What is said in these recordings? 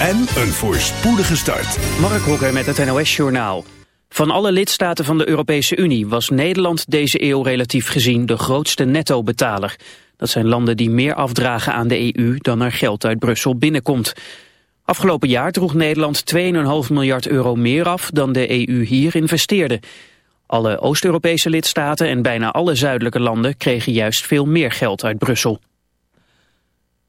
En een voorspoedige start. Mark Hokker met het NOS Journaal. Van alle lidstaten van de Europese Unie was Nederland deze eeuw relatief gezien de grootste netto-betaler. Dat zijn landen die meer afdragen aan de EU dan er geld uit Brussel binnenkomt. Afgelopen jaar droeg Nederland 2,5 miljard euro meer af dan de EU hier investeerde. Alle Oost-Europese lidstaten en bijna alle zuidelijke landen kregen juist veel meer geld uit Brussel.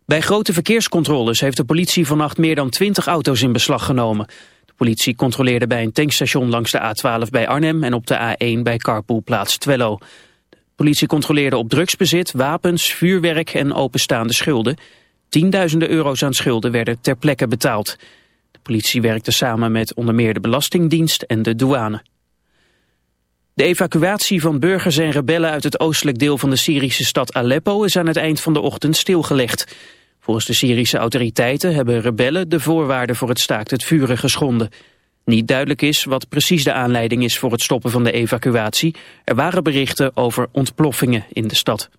Bij grote verkeerscontroles heeft de politie vannacht meer dan 20 auto's in beslag genomen. De politie controleerde bij een tankstation langs de A12 bij Arnhem en op de A1 bij carpoolplaats Twello. De politie controleerde op drugsbezit, wapens, vuurwerk en openstaande schulden. Tienduizenden euro's aan schulden werden ter plekke betaald. De politie werkte samen met onder meer de Belastingdienst en de douane. De evacuatie van burgers en rebellen uit het oostelijk deel van de Syrische stad Aleppo is aan het eind van de ochtend stilgelegd. Volgens de Syrische autoriteiten hebben rebellen de voorwaarden voor het staakt het vuren geschonden. Niet duidelijk is wat precies de aanleiding is voor het stoppen van de evacuatie. Er waren berichten over ontploffingen in de stad.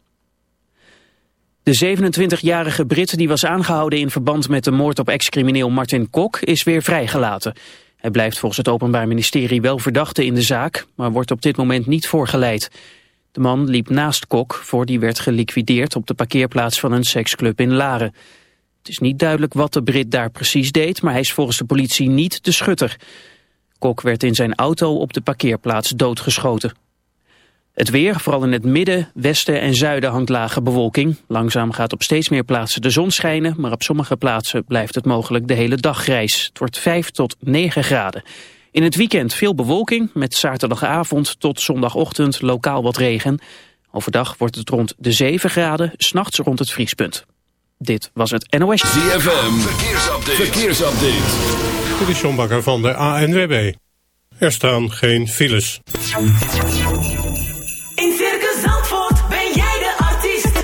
De 27-jarige Brit die was aangehouden in verband met de moord op ex-crimineel Martin Kok is weer vrijgelaten. Hij blijft volgens het Openbaar Ministerie wel verdachte in de zaak, maar wordt op dit moment niet voorgeleid. De man liep naast Kok voor die werd geliquideerd op de parkeerplaats van een seksclub in Laren. Het is niet duidelijk wat de Brit daar precies deed, maar hij is volgens de politie niet de schutter. Kok werd in zijn auto op de parkeerplaats doodgeschoten. Het weer, vooral in het midden, westen en zuiden hangt lage bewolking. Langzaam gaat op steeds meer plaatsen de zon schijnen, maar op sommige plaatsen blijft het mogelijk de hele dag grijs. Het wordt 5 tot 9 graden. In het weekend veel bewolking, met zaterdagavond tot zondagochtend lokaal wat regen. Overdag wordt het rond de 7 graden, s'nachts rond het vriespunt. Dit was het NOS. ZFM, verkeersupdate. verkeersupdate. Dit is John Bakker van de ANWB. Er staan geen files. In Circus Zandvoort ben jij de artiest.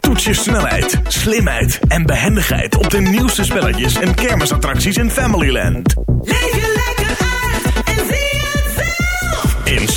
Toets je snelheid, slimheid en behendigheid op de nieuwste spelletjes en kermisattracties in Familyland. Leef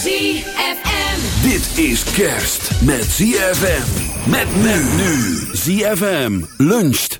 ZFM. Dit is kerst met ZFM. Met nu. ZFM luncht.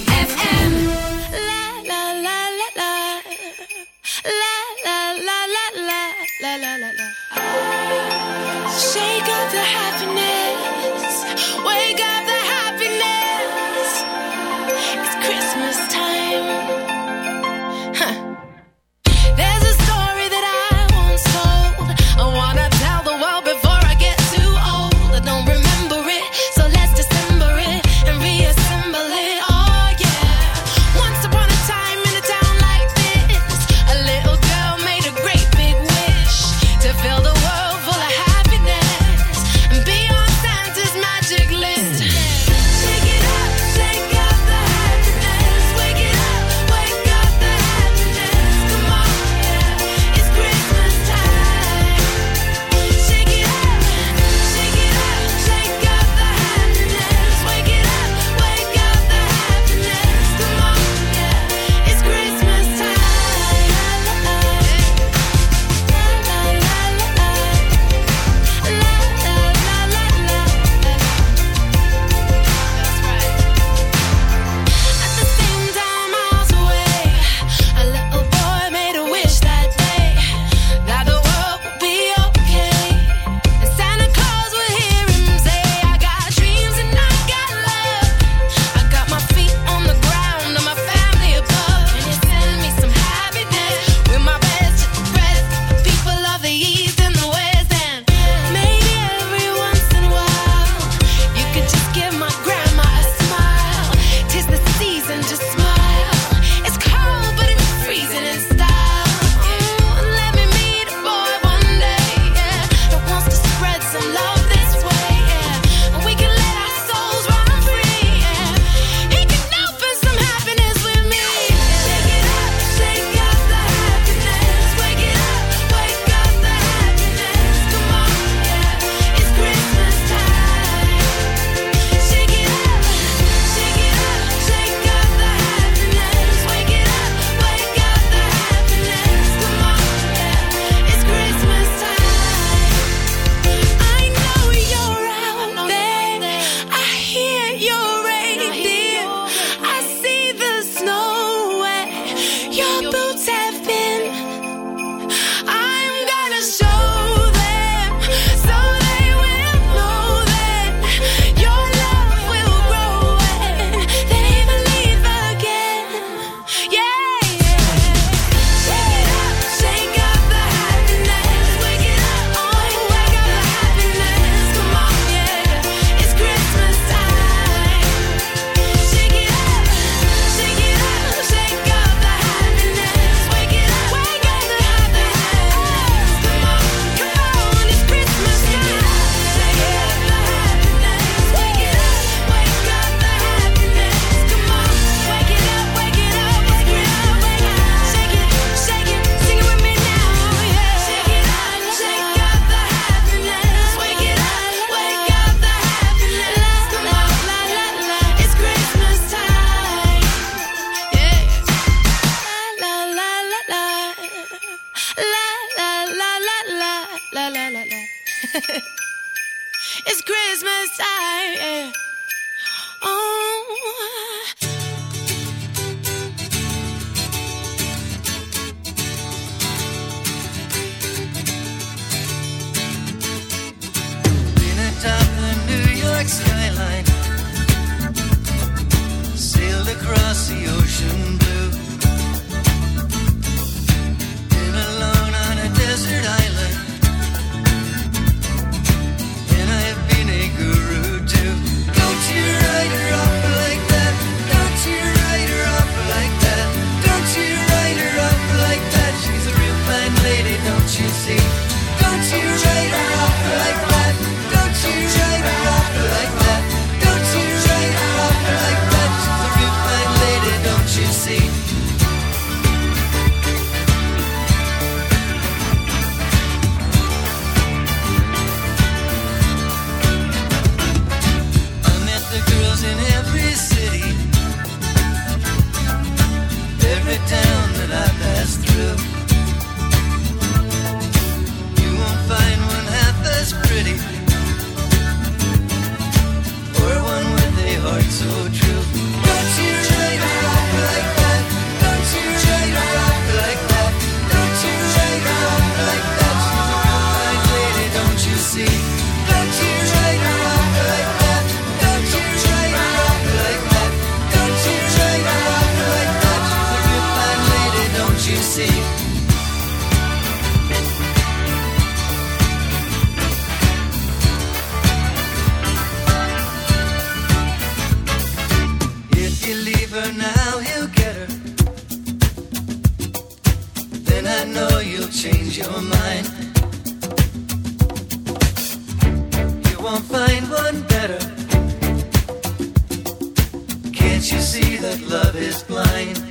that love is blind.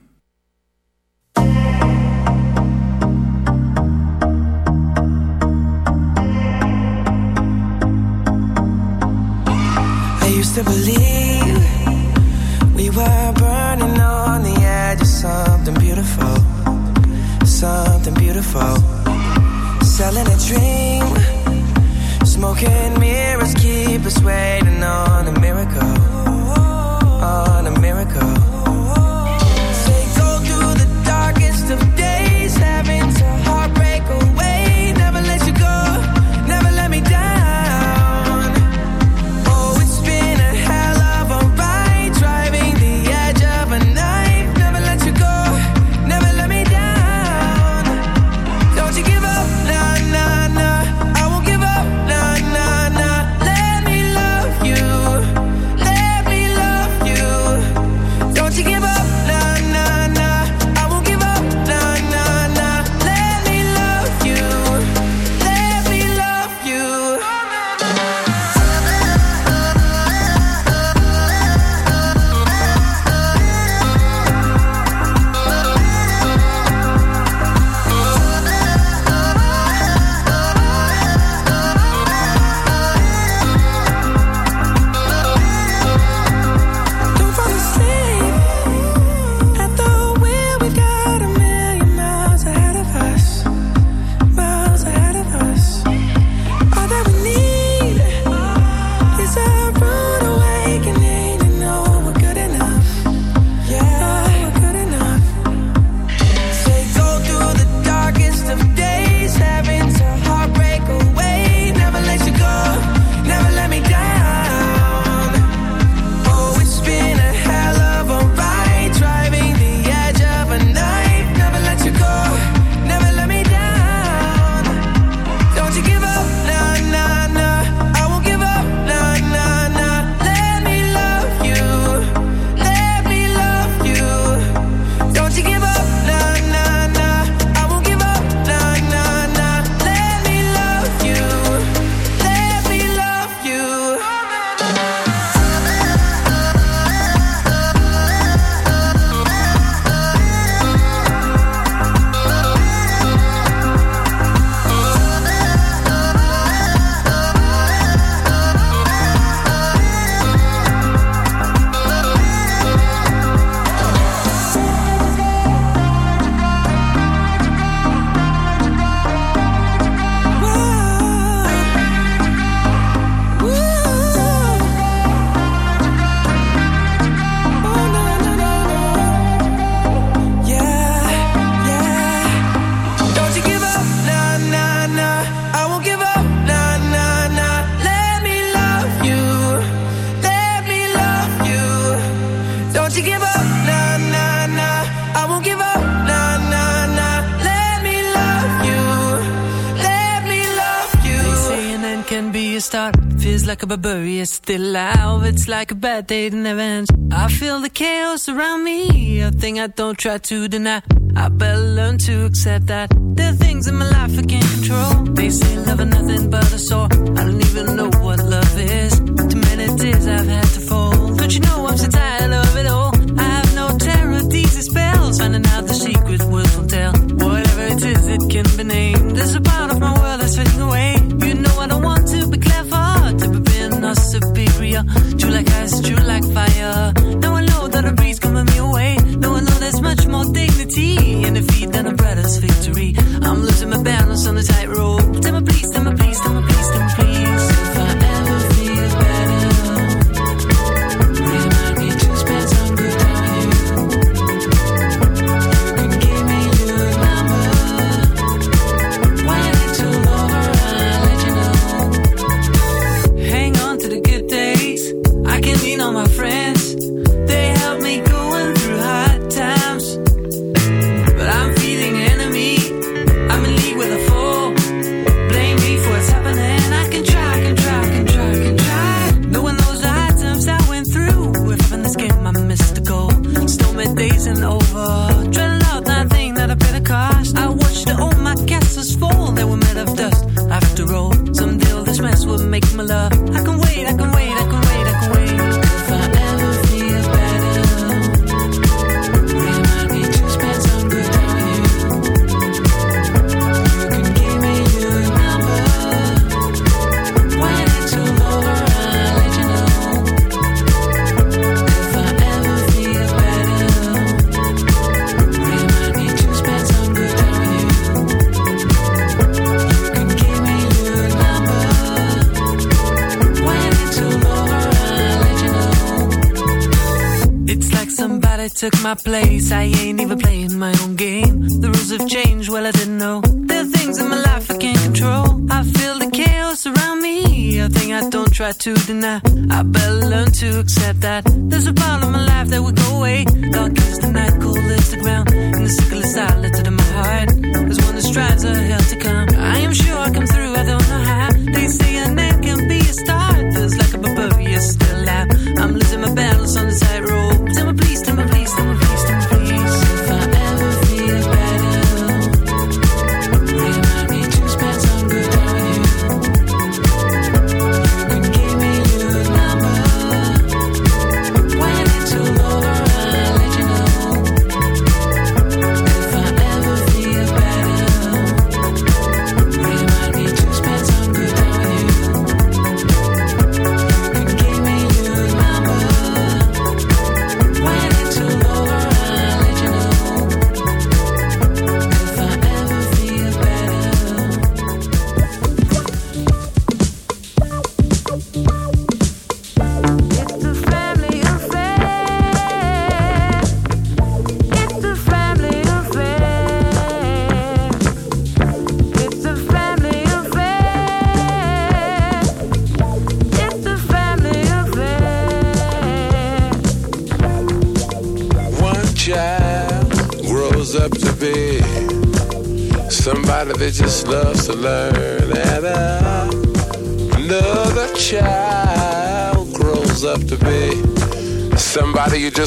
that they didn't have. I feel the chaos around me, a thing I don't try to deny. I better learn to accept that there are things in my life I can't control. They say love is nothing but a sore. I don't even know what love is. Too many tears I've had to fold. Don't you know I'm so tired?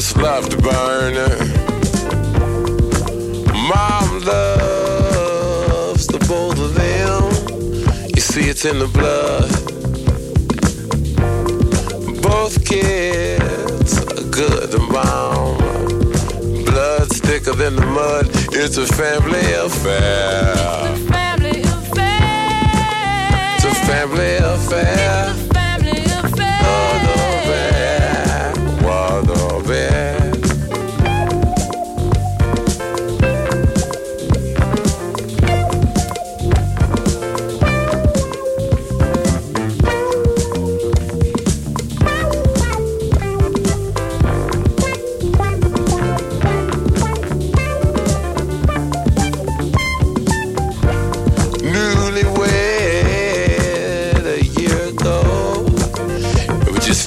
just loved burn Mom loves the both of them. You see, it's in the blood. Both kids are good and mom. Blood's thicker than the mud. It's a family affair. It's a family affair. It's a family affair.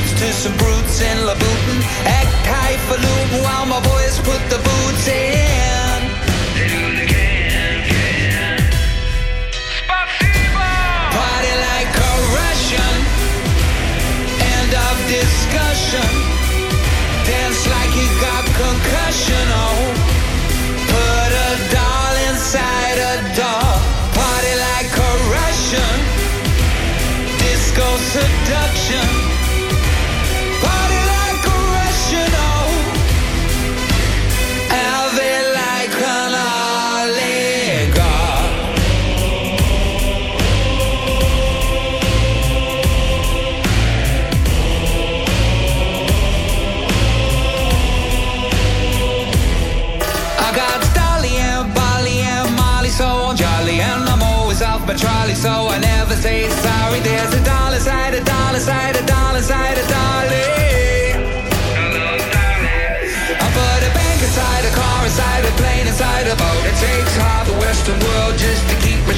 dudes to some brutes in Louboutin. Act high for Luton while my boys put the boots in.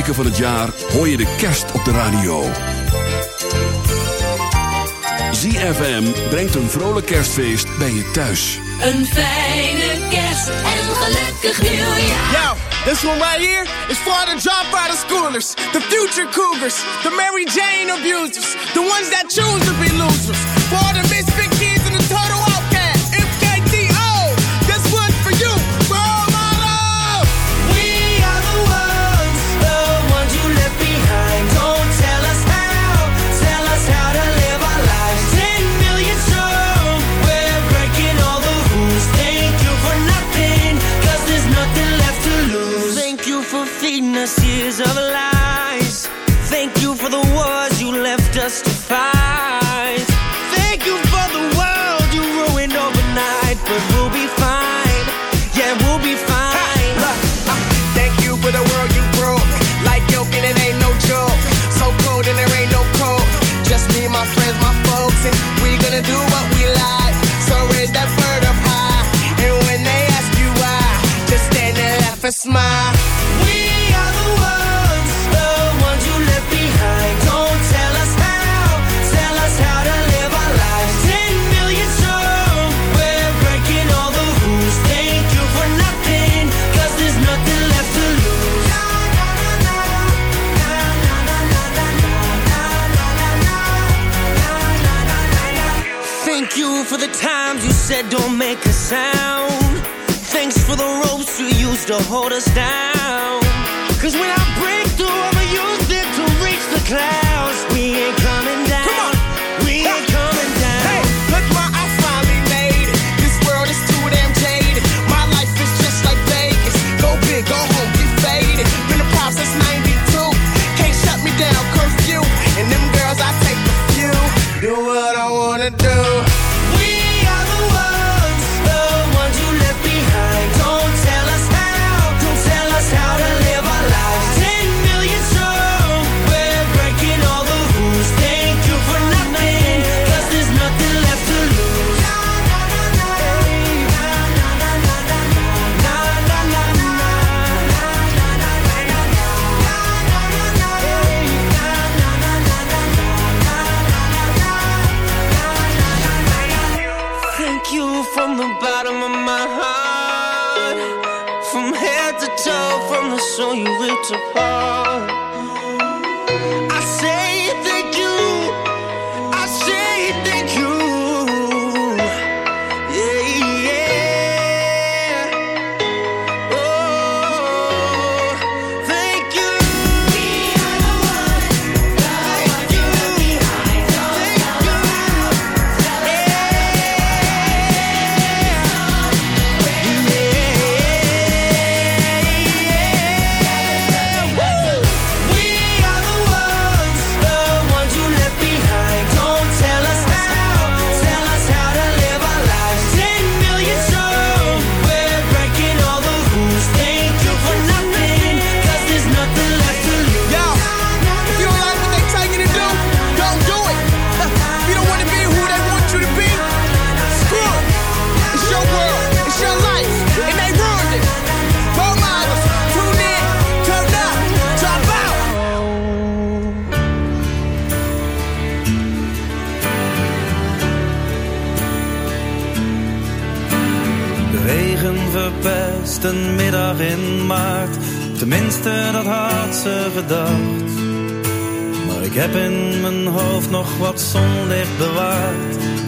weken van het jaar hoor je de kerst op de radio. ZFM brengt een vrolijk kerstfeest bij je thuis. Een fijne kerst en een gelukkig nieuwjaar. Yo, this one right here is for the drop out of schoolers. The future cougars, the Mary Jane abusers. The ones that choose to be losers.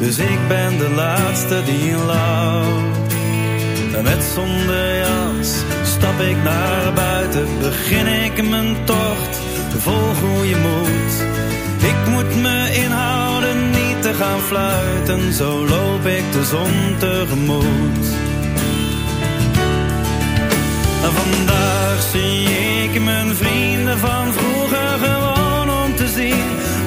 Dus ik ben de laatste die lacht. En met zonder jas stap ik naar buiten. Begin ik mijn tocht, vol goede moed. Ik moet me inhouden, niet te gaan fluiten. Zo loop ik de zon tegemoet. Vandaag zie ik mijn vrienden van vroeger gewoon om te zien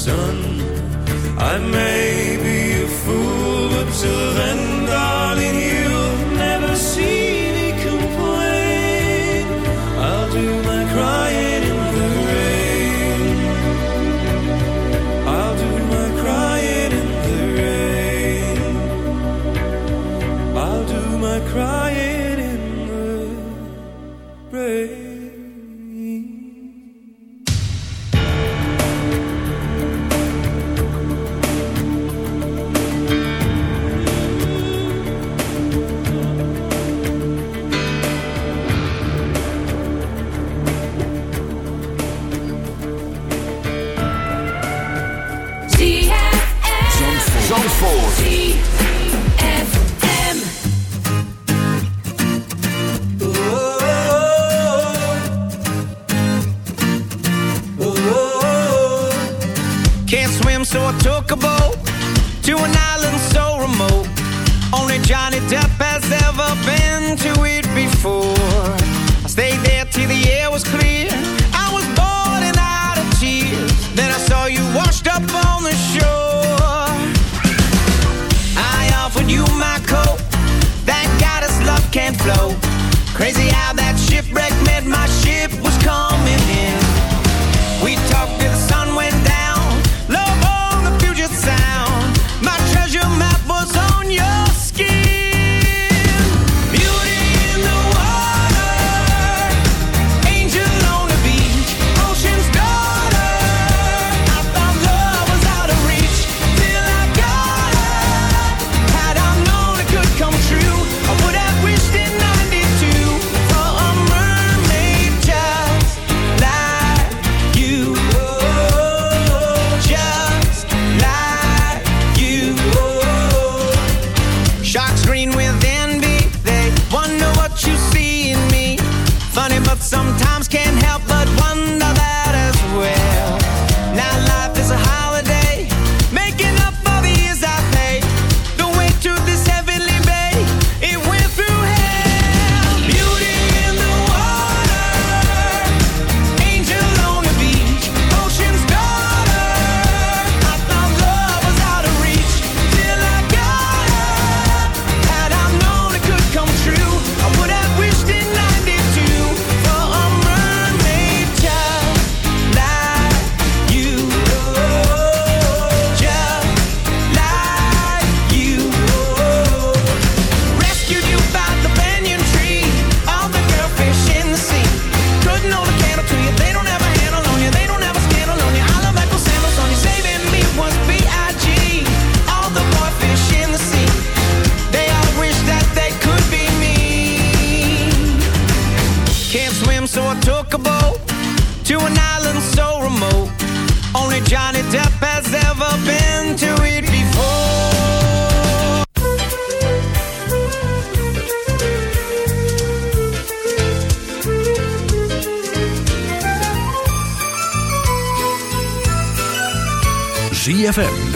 sun.